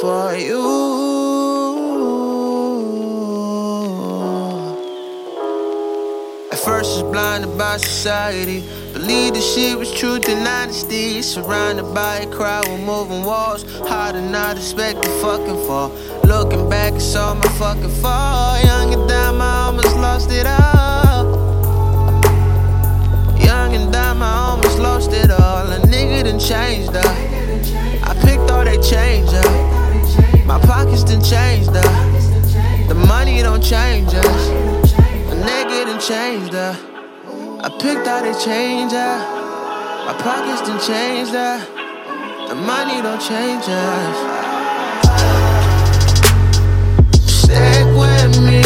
for you. At first, I was blinded by society. Believed the shit was truth and honesty. Surrounded by a crowd with moving walls. Hard to not expect to fucking fall. Looking back, it's all my fucking fault. Young and dumb, I almost lost it all. Young and dumb, I almost lost it all. A nigga done changed up. I picked all they change up. My pockets done changed up. The money don't change us. A nigga done changed up. I picked out they change up. My pockets done changed up. The money don't change us. Stick with me,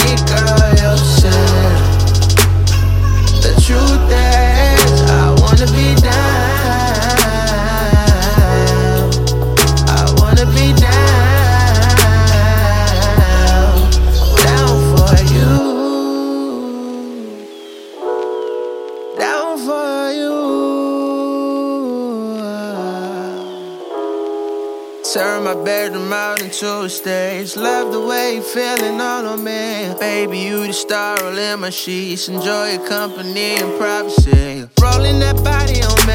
Turn my bedroom out into a stage. Love the way you feeling all on me. Baby, you the star all in my sheets. Enjoy your company and privacy. Rolling that body on me.